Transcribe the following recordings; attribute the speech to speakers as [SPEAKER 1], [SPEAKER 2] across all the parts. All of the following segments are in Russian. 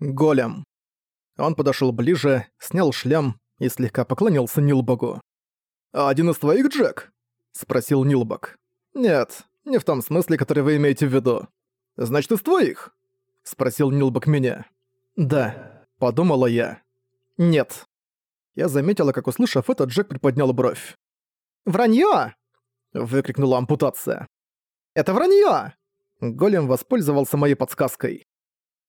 [SPEAKER 1] Голем. Он подошел ближе, снял шлем и слегка поклонился Нилбогу. «Один из твоих, Джек?» — спросил Нилбог. «Нет, не в том смысле, который вы имеете в виду. Значит, из твоих?» — спросил Нилбог меня. «Да», — подумала я. «Нет». Я заметила, как, услышав это, Джек приподнял бровь. «Вранье!» — выкрикнула ампутация. «Это вранье!» Голем воспользовался моей подсказкой.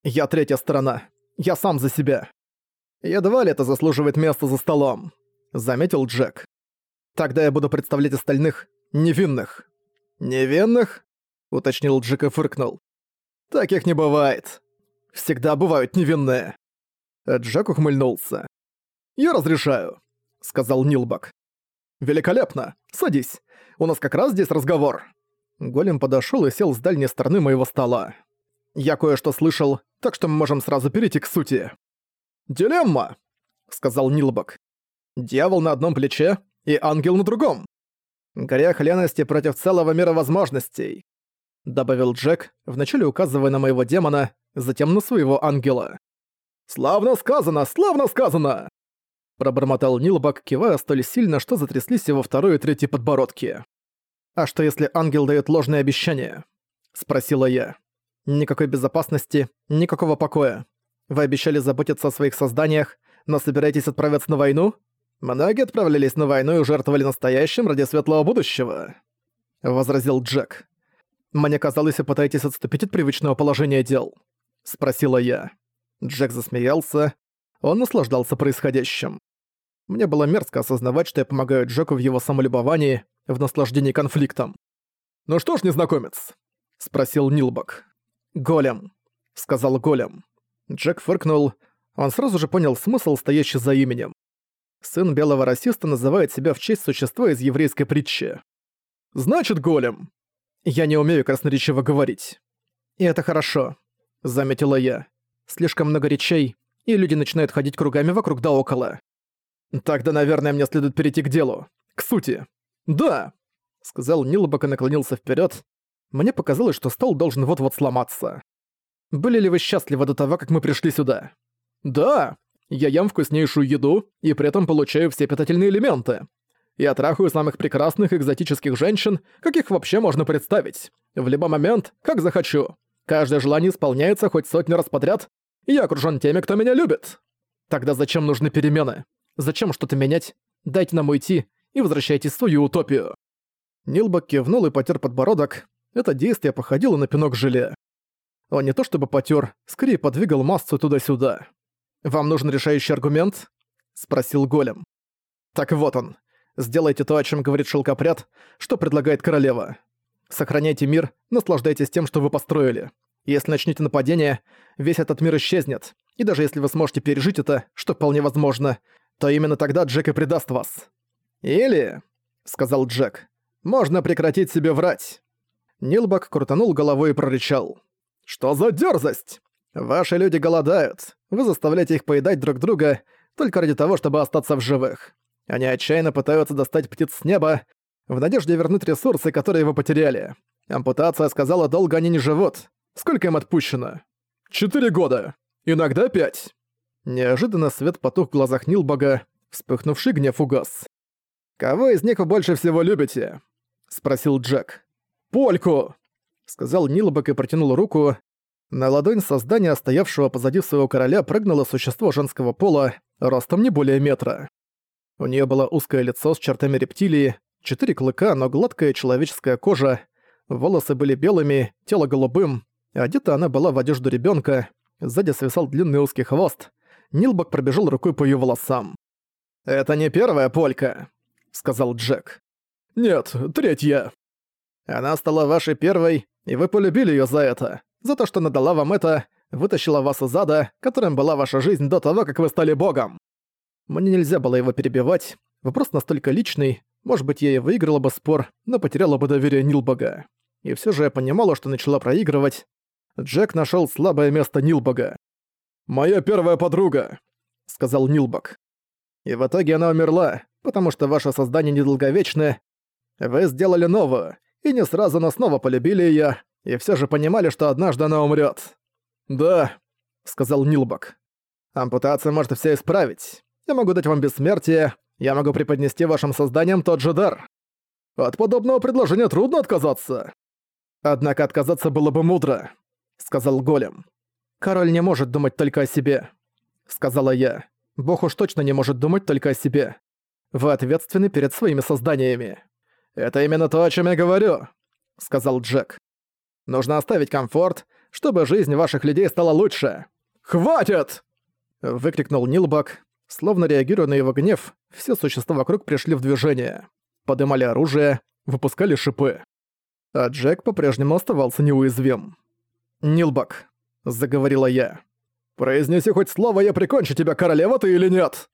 [SPEAKER 1] «Я третья сторона. Я сам за себя. Едва ли это заслуживает места за столом», — заметил Джек. «Тогда я буду представлять остальных невинных». «Невинных?» — уточнил Джек и фыркнул. «Таких не бывает. Всегда бывают невинные». Джек ухмыльнулся. «Я разрешаю», — сказал Нилбак. «Великолепно. Садись. У нас как раз здесь разговор». Голем подошёл и сел с дальней стороны моего стола. «Я кое-что слышал, так что мы можем сразу перейти к сути». «Дилемма», — сказал Нилбок. «Дьявол на одном плече и ангел на другом. Грех лености против целого мира возможностей», — добавил Джек, вначале указывая на моего демона, затем на своего ангела. «Славно сказано, славно сказано!» Пробормотал Нилбок, кивая столь сильно, что затряслись его второй и третий подбородки. «А что если ангел дает ложные обещания?» — спросила я. «Никакой безопасности, никакого покоя. Вы обещали заботиться о своих созданиях, но собираетесь отправиться на войну? Многие отправлялись на войну и жертвовали настоящим ради светлого будущего», — возразил Джек. «Мне казалось, вы пытаетесь отступить от привычного положения дел», — спросила я. Джек засмеялся. Он наслаждался происходящим. Мне было мерзко осознавать, что я помогаю Джеку в его самолюбовании, в наслаждении конфликтом. «Ну что ж, незнакомец?» — спросил Нилбок. «Голем», — сказал Голем. Джек фыркнул. Он сразу же понял смысл, стоящий за именем. Сын белого расиста называет себя в честь существа из еврейской притчи. «Значит, голем!» «Я не умею красноречиво говорить». «И это хорошо», — заметила я. «Слишком много речей, и люди начинают ходить кругами вокруг да около». «Тогда, наверное, мне следует перейти к делу. К сути». «Да», — сказал Нилбок и наклонился вперед. Мне показалось, что стол должен вот-вот сломаться. Были ли вы счастливы до того, как мы пришли сюда? Да, я ем вкуснейшую еду и при этом получаю все питательные элементы. Я трахаю самых прекрасных экзотических женщин, каких вообще можно представить. В любой момент, как захочу. Каждое желание исполняется хоть сотни раз подряд, и я окружён теми, кто меня любит. Тогда зачем нужны перемены? Зачем что-то менять? Дайте нам уйти и возвращайтесь в свою утопию. Нилбок кивнул и потер подбородок. Это действие походило на пинок желе. Он не то чтобы потёр, скорее подвигал массу туда-сюда. «Вам нужен решающий аргумент?» — спросил Голем. «Так вот он. Сделайте то, о чем говорит шелкопряд, что предлагает королева. Сохраняйте мир, наслаждайтесь тем, что вы построили. Если начнете нападение, весь этот мир исчезнет, и даже если вы сможете пережить это, что вполне возможно, то именно тогда Джек и предаст вас. Или, — сказал Джек, — можно прекратить себе врать. Нилбак крутанул головой и прорычал. «Что за дерзость? Ваши люди голодают. Вы заставляете их поедать друг друга только ради того, чтобы остаться в живых. Они отчаянно пытаются достать птиц с неба в надежде вернуть ресурсы, которые вы потеряли. Ампутация сказала, долго они не живут. Сколько им отпущено? Четыре года. Иногда пять. Неожиданно свет потух в глазах Нилбога, вспыхнувший гнев угас. «Кого из них вы больше всего любите?» — спросил Джек. «Польку!» сказал Нилбек и протянул руку. На ладонь создания, стоявшего позади своего короля, прыгнуло существо женского пола, ростом не более метра. У нее было узкое лицо с чертами рептилии, четыре клыка, но гладкая человеческая кожа, волосы были белыми, тело голубым, одета она была в одежду ребенка, сзади свисал длинный узкий хвост. Нилбок пробежал рукой по ее волосам. «Это не первая полька», — сказал Джек. «Нет, третья. Она стала вашей первой, и вы полюбили её за это. За то, что надала вам это, вытащила вас из ада, которым была ваша жизнь до того, как вы стали богом. Мне нельзя было его перебивать. Вопрос настолько личный. Может быть, я и выиграла бы спор, но потеряла бы доверие Нилбога. И всё же я понимала, что начала проигрывать. Джек нашёл слабое место Нилбога. «Моя первая подруга», — сказал Нилбог. «И в итоге она умерла, потому что ваше создание недолговечное. Вы сделали новую, и не сразу, но снова полюбили её, и всё же понимали, что однажды она умрёт. «Да», — сказал Нилбок. «Ампутация может все исправить. Я могу дать вам бессмертие, я могу преподнести вашим созданиям тот же дар. От подобного предложения трудно отказаться. Однако отказаться было бы мудро», — сказал Голем. «Король не может думать только о себе», — сказала я. «Бог уж точно не может думать только о себе. Вы ответственны перед своими созданиями». «Это именно то, о чем я говорю», — сказал Джек. «Нужно оставить комфорт, чтобы жизнь ваших людей стала лучше». «Хватит!» — выкрикнул Нилбак. Словно реагируя на его гнев, все существа вокруг пришли в движение. Подымали оружие, выпускали шипы. А Джек по-прежнему оставался неуязвим. «Нилбак», — заговорила я. «Произнеси хоть слово, я прикончу тебя, королева ты или нет?»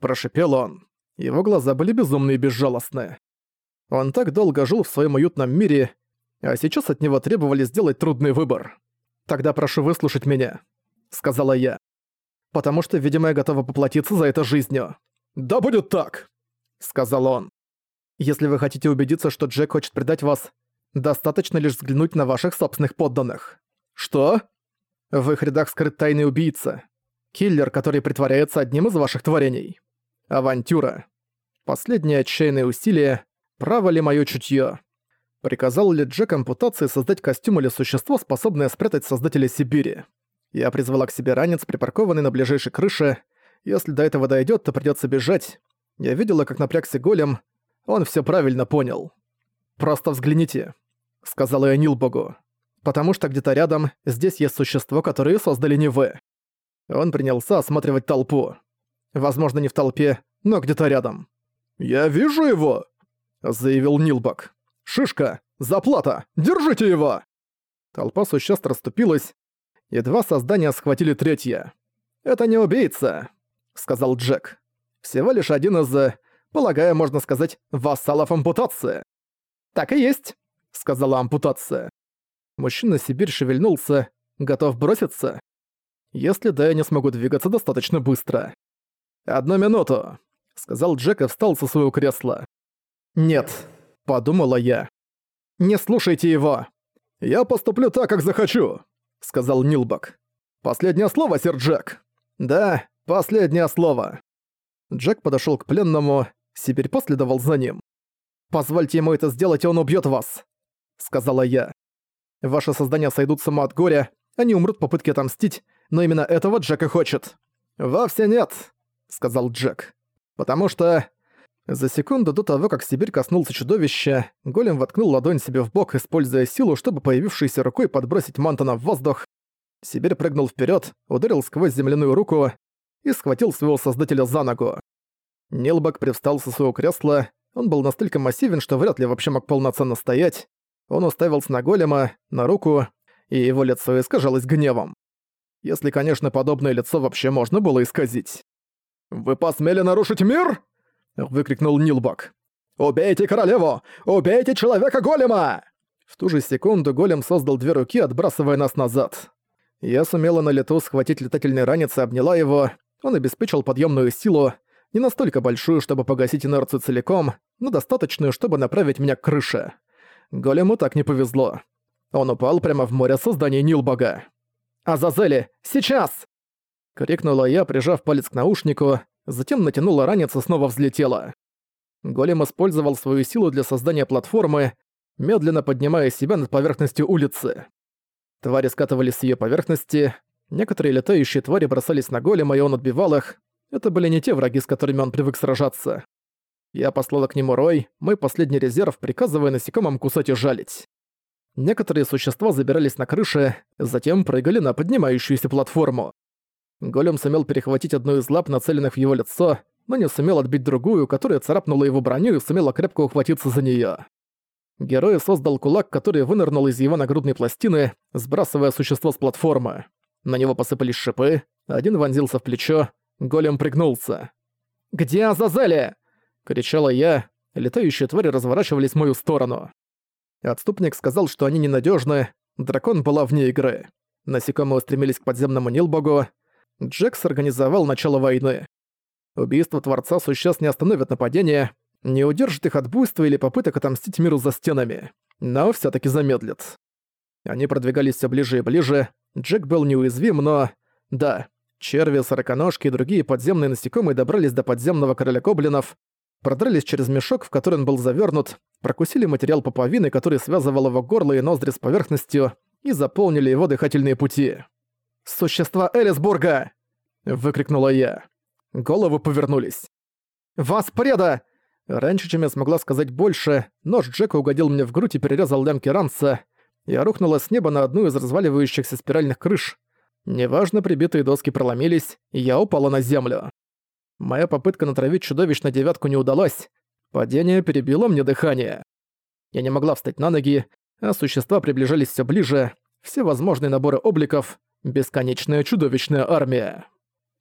[SPEAKER 1] Прошипел он. Его глаза были безумны и безжалостны. Он так долго жил в своем уютном мире, а сейчас от него требовали сделать трудный выбор. «Тогда прошу выслушать меня», — сказала я. «Потому что, видимо, я готова поплатиться за это жизнью». «Да будет так», — сказал он. «Если вы хотите убедиться, что Джек хочет предать вас, достаточно лишь взглянуть на ваших собственных подданных». «Что?» «В их рядах скрыт тайный убийца. Киллер, который притворяется одним из ваших творений. Авантюра. Последнее отчаянное усилие, право ли моё чутье. Приказал ли Джек ампутации создать костюм или существо, способное спрятать создателя Сибири? Я призвала к себе ранец, припаркованный на ближайшей крыше. Если до этого дойдет, то придется бежать. Я видела, как напрягся голем. Он все правильно понял. «Просто взгляните», — сказала я Нилбогу. «Потому что где-то рядом здесь есть существо, которое создали не вы». Он принялся осматривать толпу. Возможно, не в толпе, но где-то рядом. «Я вижу его!» — заявил Нилбак. «Шишка! Заплата! Держите его!» Толпа существ расступилась, и два создания схватили третье. «Это не убийца», — сказал Джек. «Всего лишь один из, полагаю, можно сказать, вассалов ампутации». «Так и есть», — сказала ампутация. Мужчина Сибирь шевельнулся, готов броситься. Если да, я не смогу двигаться достаточно быстро. «Одну минуту», — сказал Джек и встал со своего кресла. «Нет», — подумала я. «Не слушайте его!» «Я поступлю так, как захочу», — сказал Нилбак. «Последнее слово, сэр Джек». «Да, последнее слово». Джек подошёл к пленному, Сибирь последовал за ним. «Позвольте ему это сделать, и он убьёт вас», — сказала я. «Ваши создания сойдут с ума от горя, они умрут в попытке отомстить, но именно этого Джек и хочет». «Вовсе нет», — сказал Джек. «Потому что...» За секунду до того, как Сибирь коснулся чудовища, голем воткнул ладонь себе в бок, используя силу, чтобы появившейся рукой подбросить Мантона в воздух. Сибирь прыгнул вперед, ударил сквозь земляную руку и схватил своего создателя за ногу. Нилбак привстал со своего кресла, он был настолько массивен, что вряд ли вообще мог полноценно стоять. Он уставился на голема, на руку, и его лицо искажалось гневом. Если, конечно, подобное лицо вообще можно было исказить. «Вы посмели нарушить мир?» — выкрикнул Нилбак. «Убейте королеву! Убейте человека-голема!» В ту же секунду голем создал две руки, отбрасывая нас назад. Я сумела на лету схватить летательный ранец и обняла его. Он обеспечил подъемную силу, не настолько большую, чтобы погасить инерцию целиком, но достаточную, чтобы направить меня к крыше. Голему так не повезло. Он упал прямо в море создания Нилбага. «Азазели, сейчас!» — крикнула я, прижав палец к наушнику, затем натянула ранец и снова взлетела. Голем использовал свою силу для создания платформы, медленно поднимая себя над поверхностью улицы. Твари скатывались с ее поверхности, некоторые летающие твари бросались на голема, и он отбивал их. Это были не те враги, с которыми он привык сражаться. Я послала к нему рой, мой последний резерв, приказывая насекомым кусать и жалить. Некоторые существа забирались на крыши, затем прыгали на поднимающуюся платформу. Голем сумел перехватить одну из лап, нацеленных в его лицо, но не сумел отбить другую, которая царапнула его броню и сумела крепко ухватиться за неё. Герой создал кулак, который вынырнул из его нагрудной пластины, сбрасывая существо с платформы. На него посыпались шипы, один вонзился в плечо, голем пригнулся. «Где Азазели?» — кричала я. Летающие твари разворачивались в мою сторону. Отступник сказал, что они ненадёжны, дракон была вне игры. Насекомые устремились к подземному Нилбогу, Джекс организовал начало войны. Убийство Творца существ не остановит нападение, не удержит их от буйства или попыток отомстить миру за стенами, но все таки замедлит. Они продвигались все ближе и ближе, Джек был неуязвим, но... Да, черви, сороконожки и другие подземные насекомые добрались до подземного короля гоблинов, продрались через мешок, в который он был завернут, прокусили материал пуповины, который связывал его горло и ноздри с поверхностью, и заполнили его дыхательные пути. «Существа Элисбурга!» — выкрикнула я. Головы повернулись. «Вас преда!» Раньше, чем я смогла сказать больше, нож Джека угодил мне в грудь и перерезал лямки ранца. Я рухнула с неба на одну из разваливающихся спиральных крыш. Неважно, прибитые доски проломились, и я упала на землю. Моя попытка натравить чудовищ на девятку не удалась. Падение перебило мне дыхание. Я не могла встать на ноги, а существа приближались все ближе, все возможные наборы обликов, бесконечная чудовищная армия.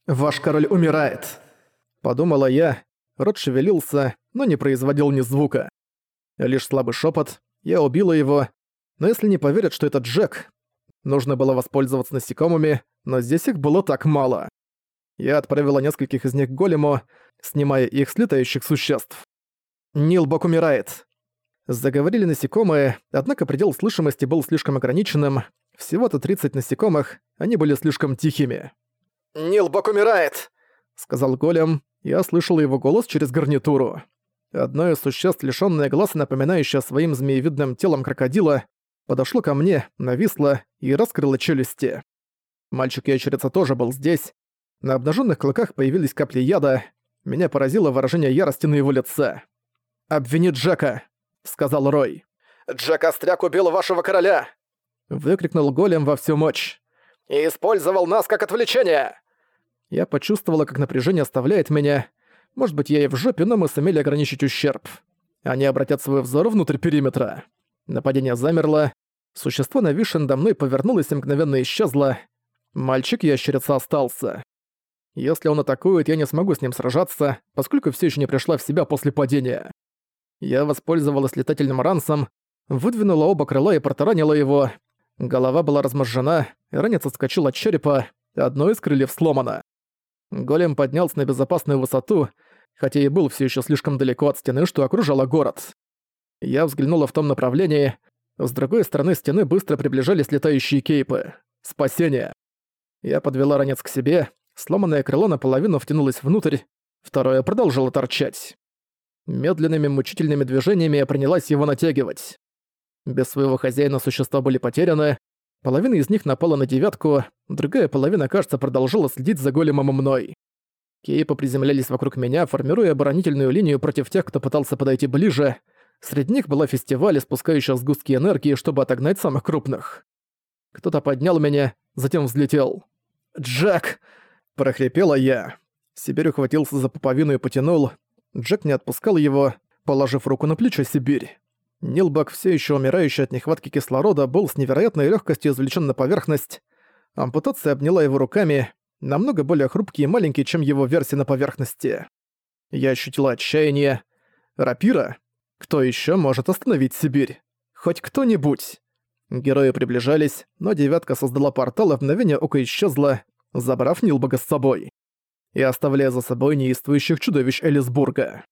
[SPEAKER 1] «Ваш король умирает», — подумала я. Рот шевелился, но не производил ни звука. Лишь слабый шепот. Я убила его. Но если не поверят, что это Джек, нужно было воспользоваться насекомыми, но здесь их было так мало. Я отправила нескольких из них к голему, снимая их с летающих существ. Нилбок умирает. Заговорили насекомые, однако предел слышимости был слишком ограниченным. Всего-то 30 насекомых, они были слишком тихими. «Нилбок умирает!» — сказал голем. Я слышал его голос через гарнитуру. Одно из существ, лишённое глаз, напоминающее своим змеевидным телом крокодила, подошло ко мне, нависло и раскрыло челюсти. Мальчик-ящерица тоже был здесь. На обнаженных клыках появились капли яда. Меня поразило выражение ярости на его лице. «Обвини Джека!» — сказал Рой. «Джек Остряк убил вашего короля!» — выкрикнул голем во всю мощь. «И использовал нас как отвлечение!» Я почувствовала, как напряжение оставляет меня. Может быть, я и в жопе, но мы сумели ограничить ущерб. Они обратят свой взор внутрь периметра. Нападение замерло. Существо, нависшее надо мной, повернулось и мгновенно исчезло. Мальчик-ящерица остался. Если он атакует, я не смогу с ним сражаться, поскольку все еще не пришла в себя после падения. Я воспользовалась летательным рансом, выдвинула оба крыла и протаранила его. Голова была разможжена, ранец отскочил от черепа, одно из крыльев сломано. Голем поднялся на безопасную высоту, хотя и был все еще слишком далеко от стены, что окружала город. Я взглянула в том направлении. С другой стороны стены быстро приближались летающие кейпы. Спасение. Я подвела ранец к себе, сломанное крыло наполовину втянулось внутрь, второе продолжило торчать. Медленными мучительными движениями я принялась его натягивать. Без своего хозяина существа были потеряны, Половина из них напала на девятку, другая половина, кажется, продолжила следить за големом и мной. Кейпы приземлялись вокруг меня, формируя оборонительную линию против тех, кто пытался подойти ближе. Среди них была фестиваль, спускающая сгустки энергии, чтобы отогнать самых крупных. Кто-то поднял меня, затем взлетел. «Джек!» – прохрипела я. Сибирь ухватился за пуповину и потянул. Джек не отпускал его, положив руку на плечо Сибирь. Нилбак, все еще умирающий от нехватки кислорода, был с невероятной легкостью извлечен на поверхность. Ампутация обняла его руками, намного более хрупкий и маленький, чем его версия на поверхности. Я ощутила отчаяние. Рапира? Кто еще может остановить Сибирь? Хоть кто-нибудь? Герои приближались, но девятка создала портал и в мгновение ока исчезла, забрав Нилбага с собой. И оставляя за собой неистующих чудовищ Элисбурга.